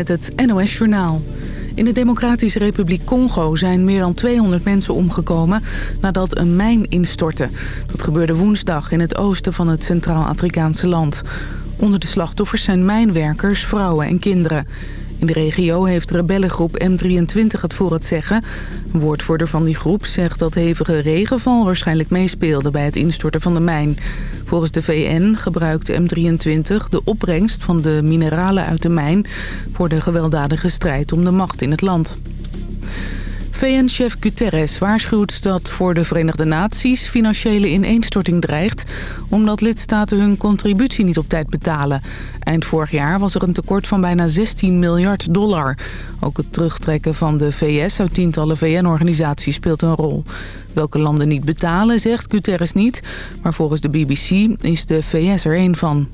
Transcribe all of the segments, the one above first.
met het NOS-journaal. In de Democratische Republiek Congo zijn meer dan 200 mensen omgekomen nadat een mijn instortte. Dat gebeurde woensdag in het oosten van het Centraal-Afrikaanse land. Onder de slachtoffers zijn mijnwerkers, vrouwen en kinderen. In de regio heeft rebellengroep M23 het voor het zeggen. Een woordvoerder van die groep zegt dat hevige regenval waarschijnlijk meespeelde bij het instorten van de mijn. Volgens de VN gebruikt M23 de opbrengst van de mineralen uit de mijn... voor de gewelddadige strijd om de macht in het land. VN-chef Guterres waarschuwt dat voor de Verenigde Naties financiële ineenstorting dreigt... omdat lidstaten hun contributie niet op tijd betalen. Eind vorig jaar was er een tekort van bijna 16 miljard dollar. Ook het terugtrekken van de VS uit tientallen VN-organisaties speelt een rol. Welke landen niet betalen, zegt Guterres niet. Maar volgens de BBC is de VS er één van.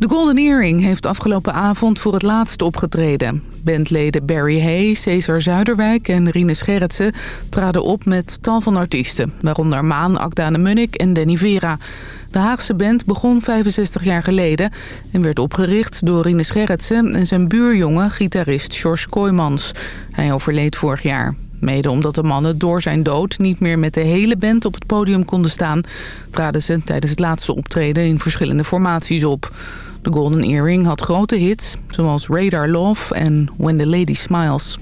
De Golden Earring heeft afgelopen avond voor het laatst opgetreden. Bandleden Barry Hay, Cesar Zuiderwijk en Rinus Gerritsen traden op met tal van artiesten. Waaronder Maan, Akda de Munnik en Danny Vera. De Haagse band begon 65 jaar geleden en werd opgericht door Rinus Gerritsen en zijn buurjongen gitarist George Kooijmans. Hij overleed vorig jaar. Mede omdat de mannen door zijn dood niet meer met de hele band op het podium konden staan... traden ze tijdens het laatste optreden in verschillende formaties op. De Golden Earring had grote hits, zoals Radar Love en When the Lady Smiles.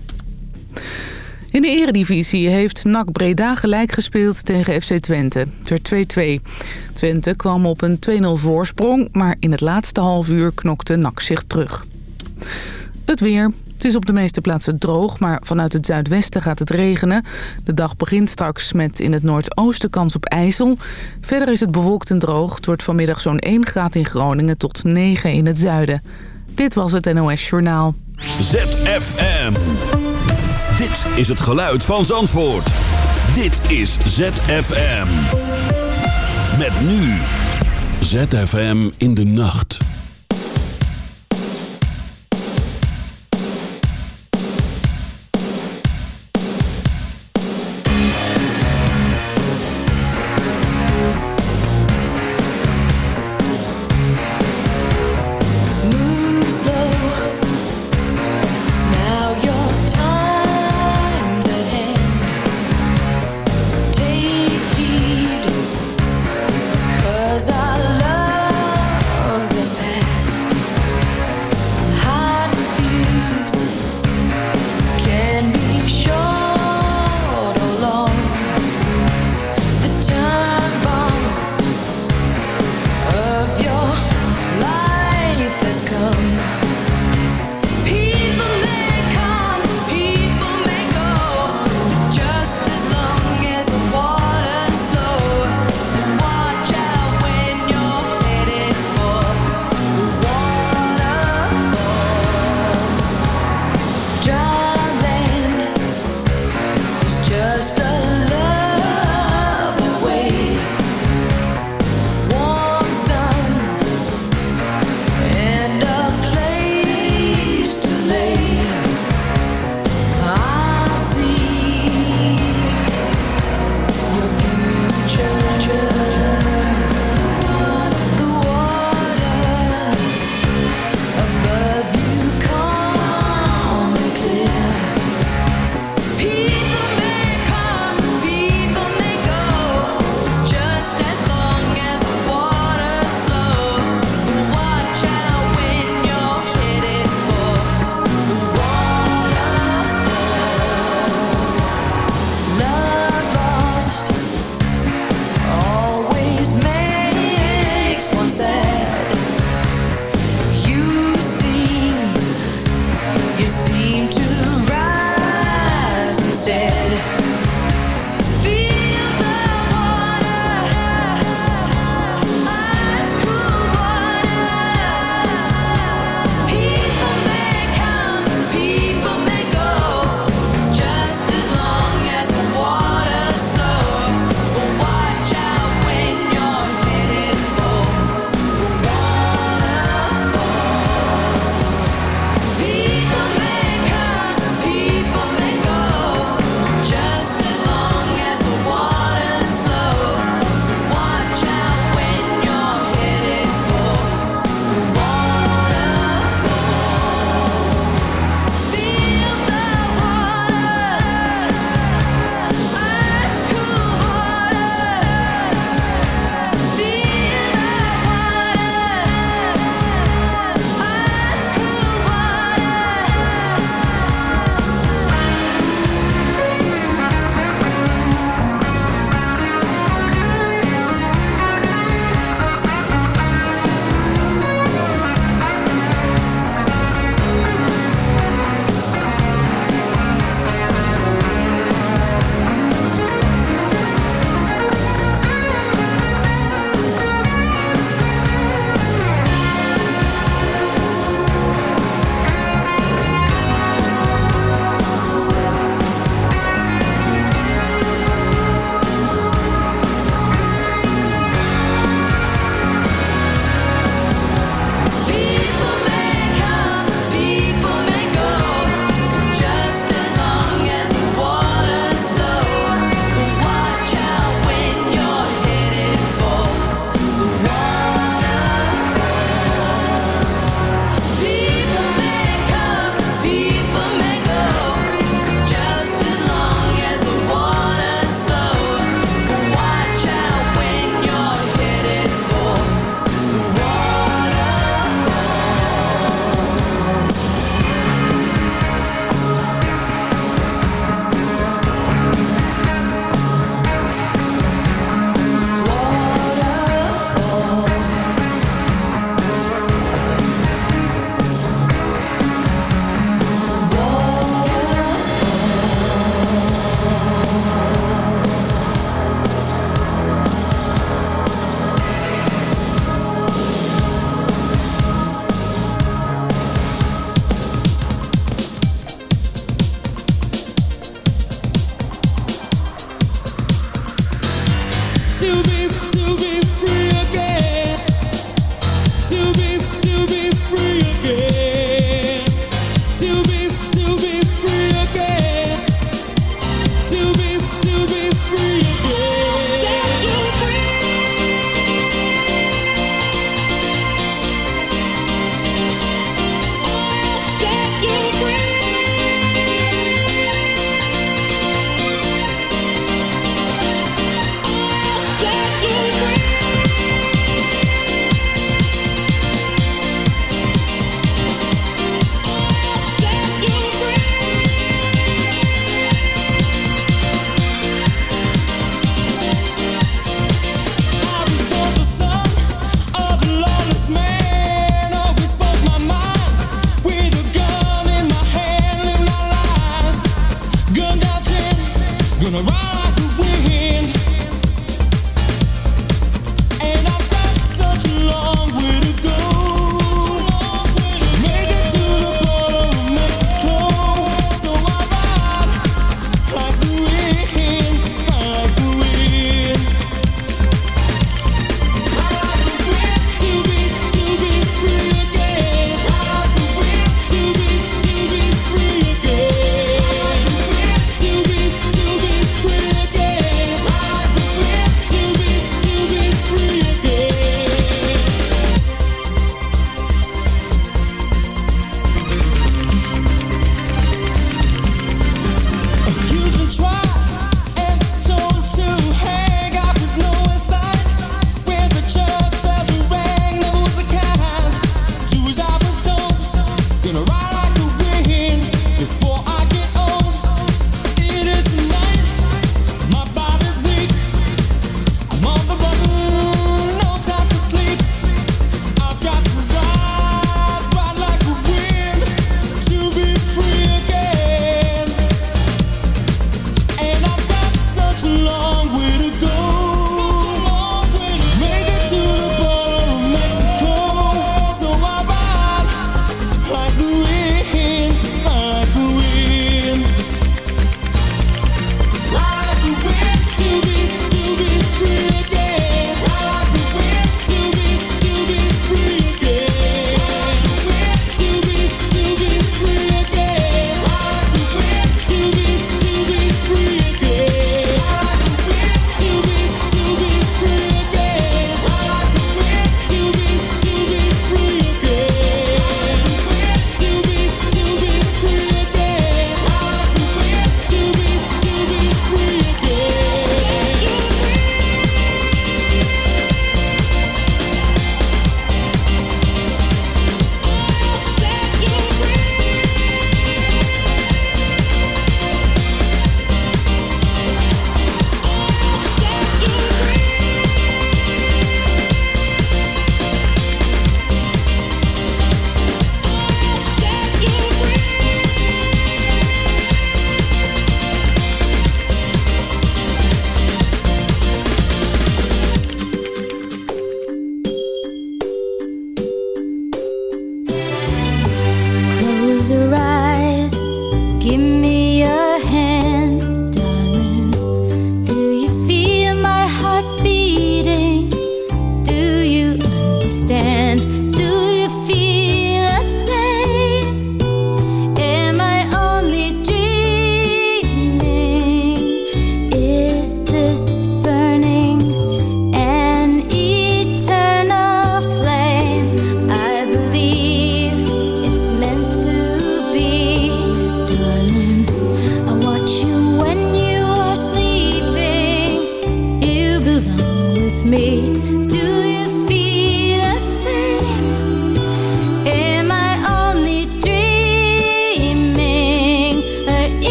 In de eredivisie heeft NAC Breda gelijk gespeeld tegen FC Twente. Werd 2-2. Twente kwam op een 2-0 voorsprong, maar in het laatste half uur knokte NAC zich terug. Het weer. Het is op de meeste plaatsen droog, maar vanuit het zuidwesten gaat het regenen. De dag begint straks met in het noordoosten kans op ijzel. Verder is het bewolkt en droog. Het wordt vanmiddag zo'n 1 graad in Groningen tot 9 in het zuiden. Dit was het NOS Journaal. ZFM. Dit is het geluid van Zandvoort. Dit is ZFM. Met nu. ZFM in de nacht.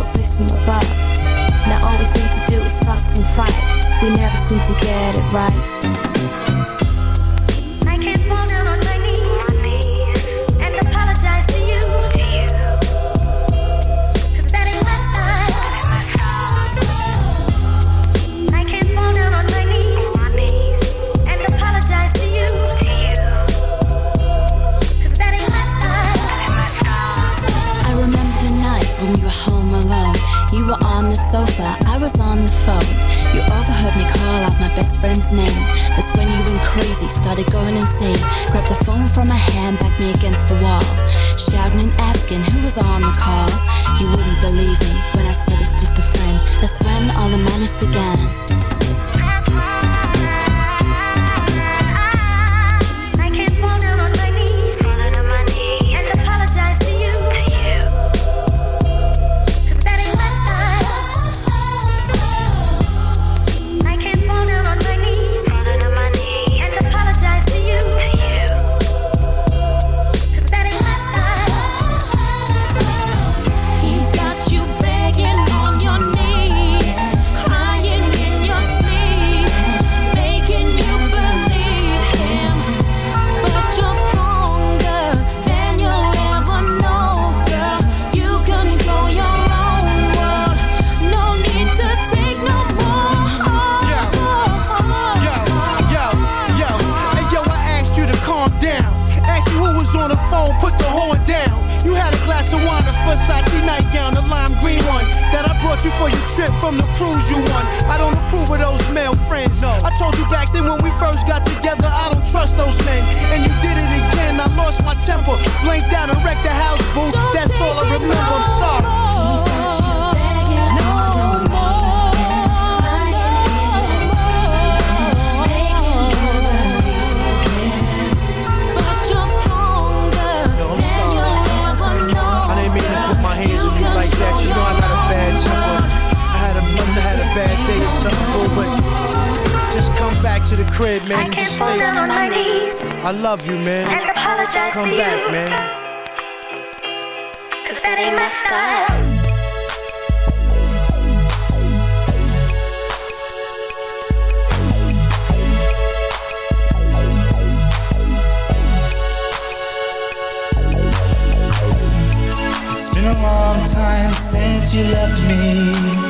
Pure bliss from above. Now all we seem to do is fuss and fight. We never seem to get it right. Phone. You overheard me call out my best friend's name. That's when you went crazy, started going insane. Grabbed the phone from my hand, backed me against the wall. Shouting and asking who was on the call. You wouldn't believe me when I said it's just a friend. That's when all the madness began. I love you, man. And apologize Come to back, you. man. Cause that ain't my style. It's been a long time since you left me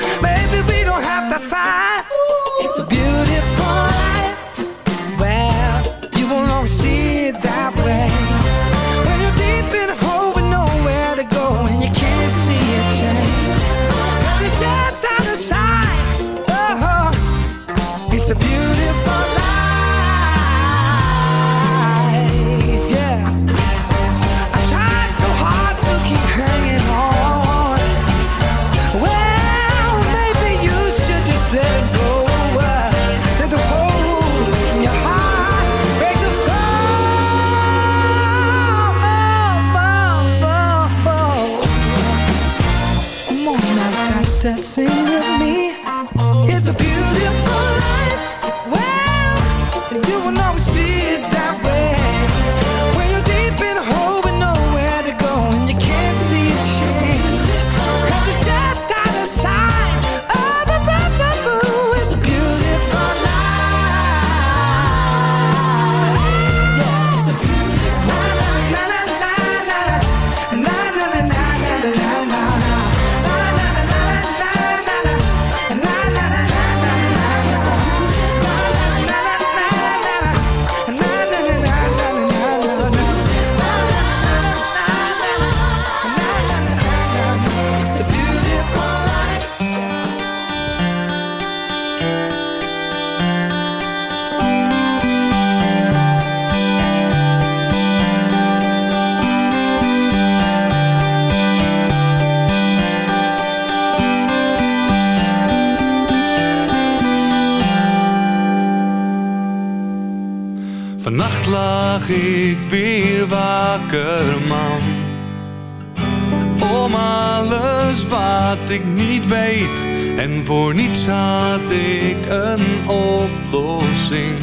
En voor niets had ik een oplossing,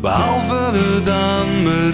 behalve dan me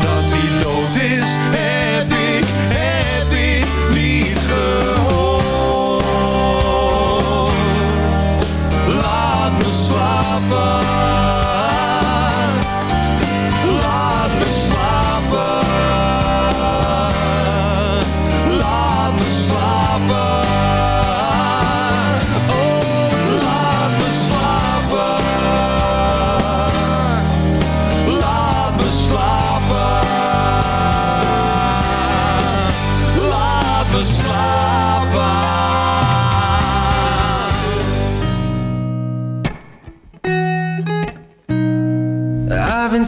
dat hij dood is.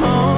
like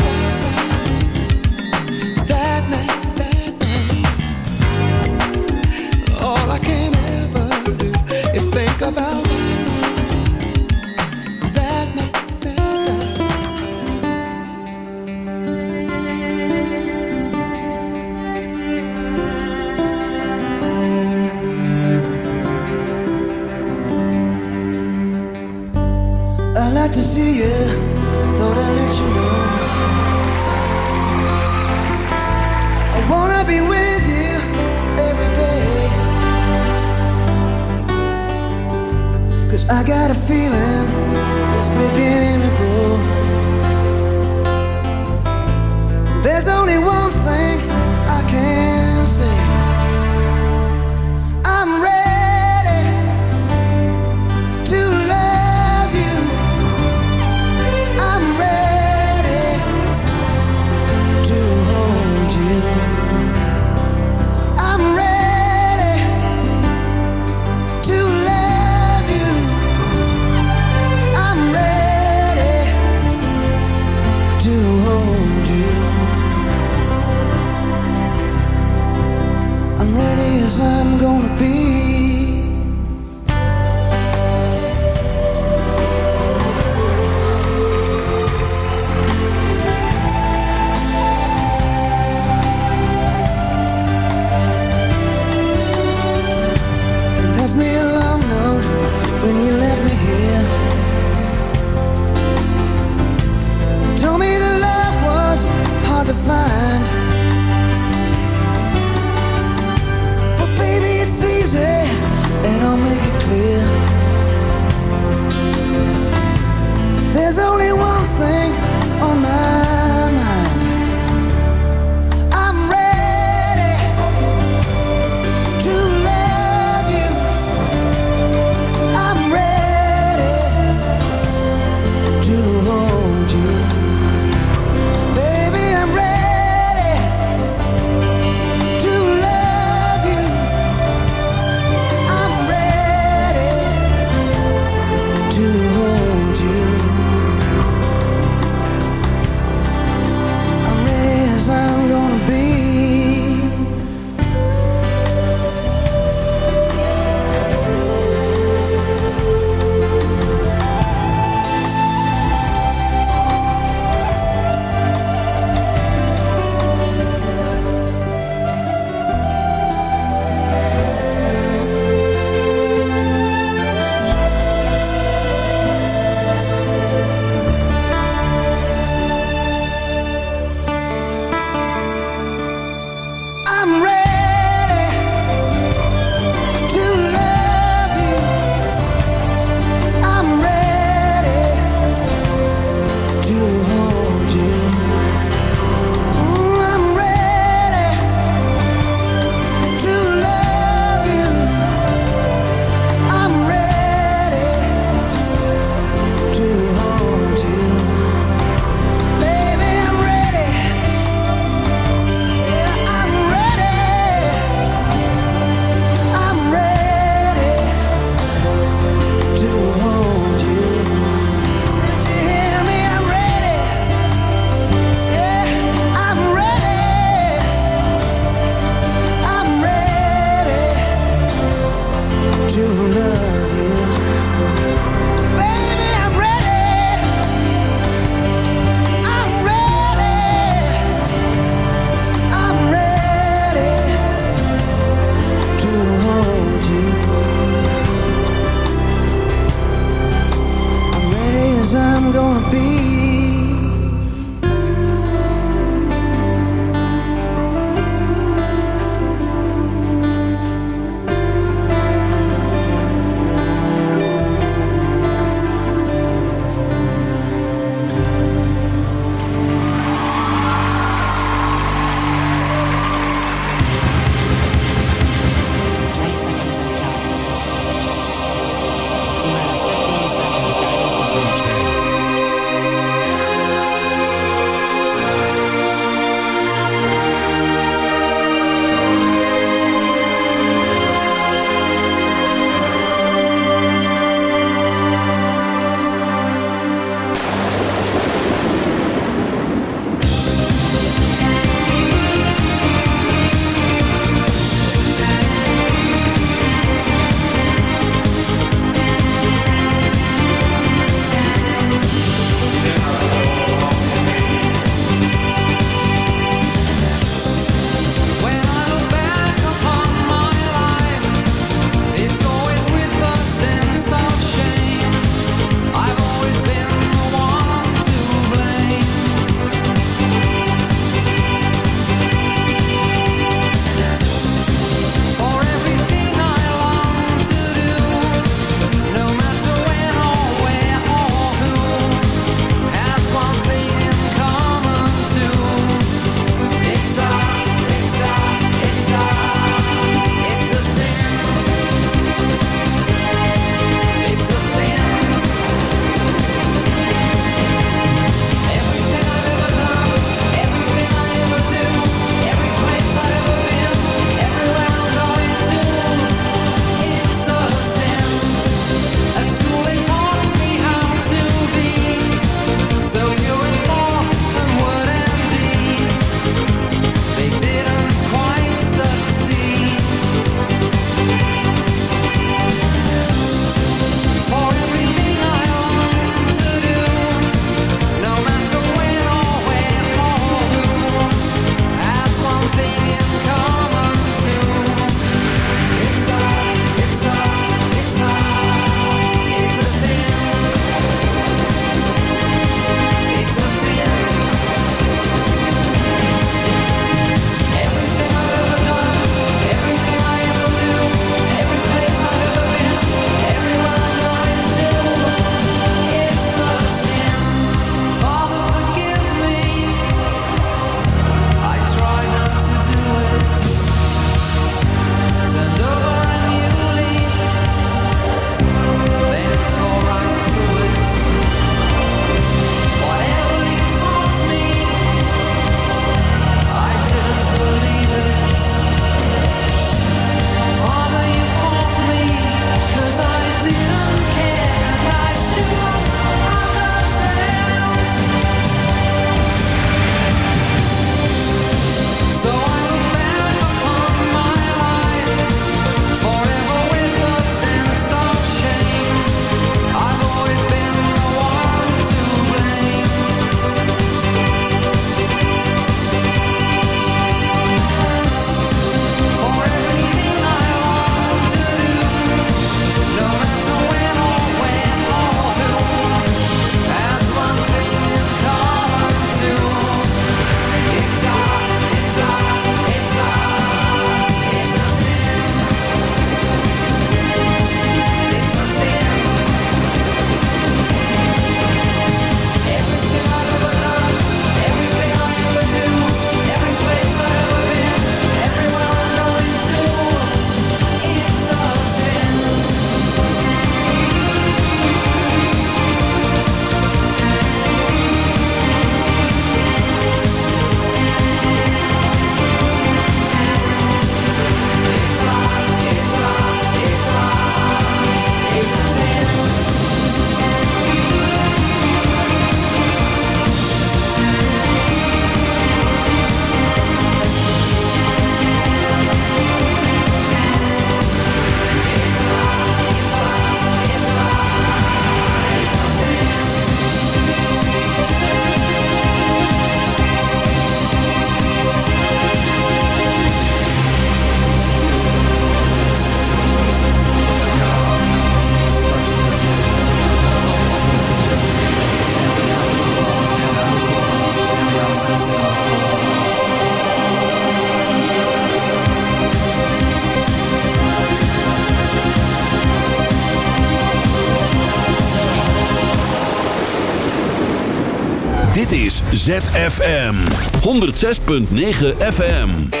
ZFM 106.9 FM.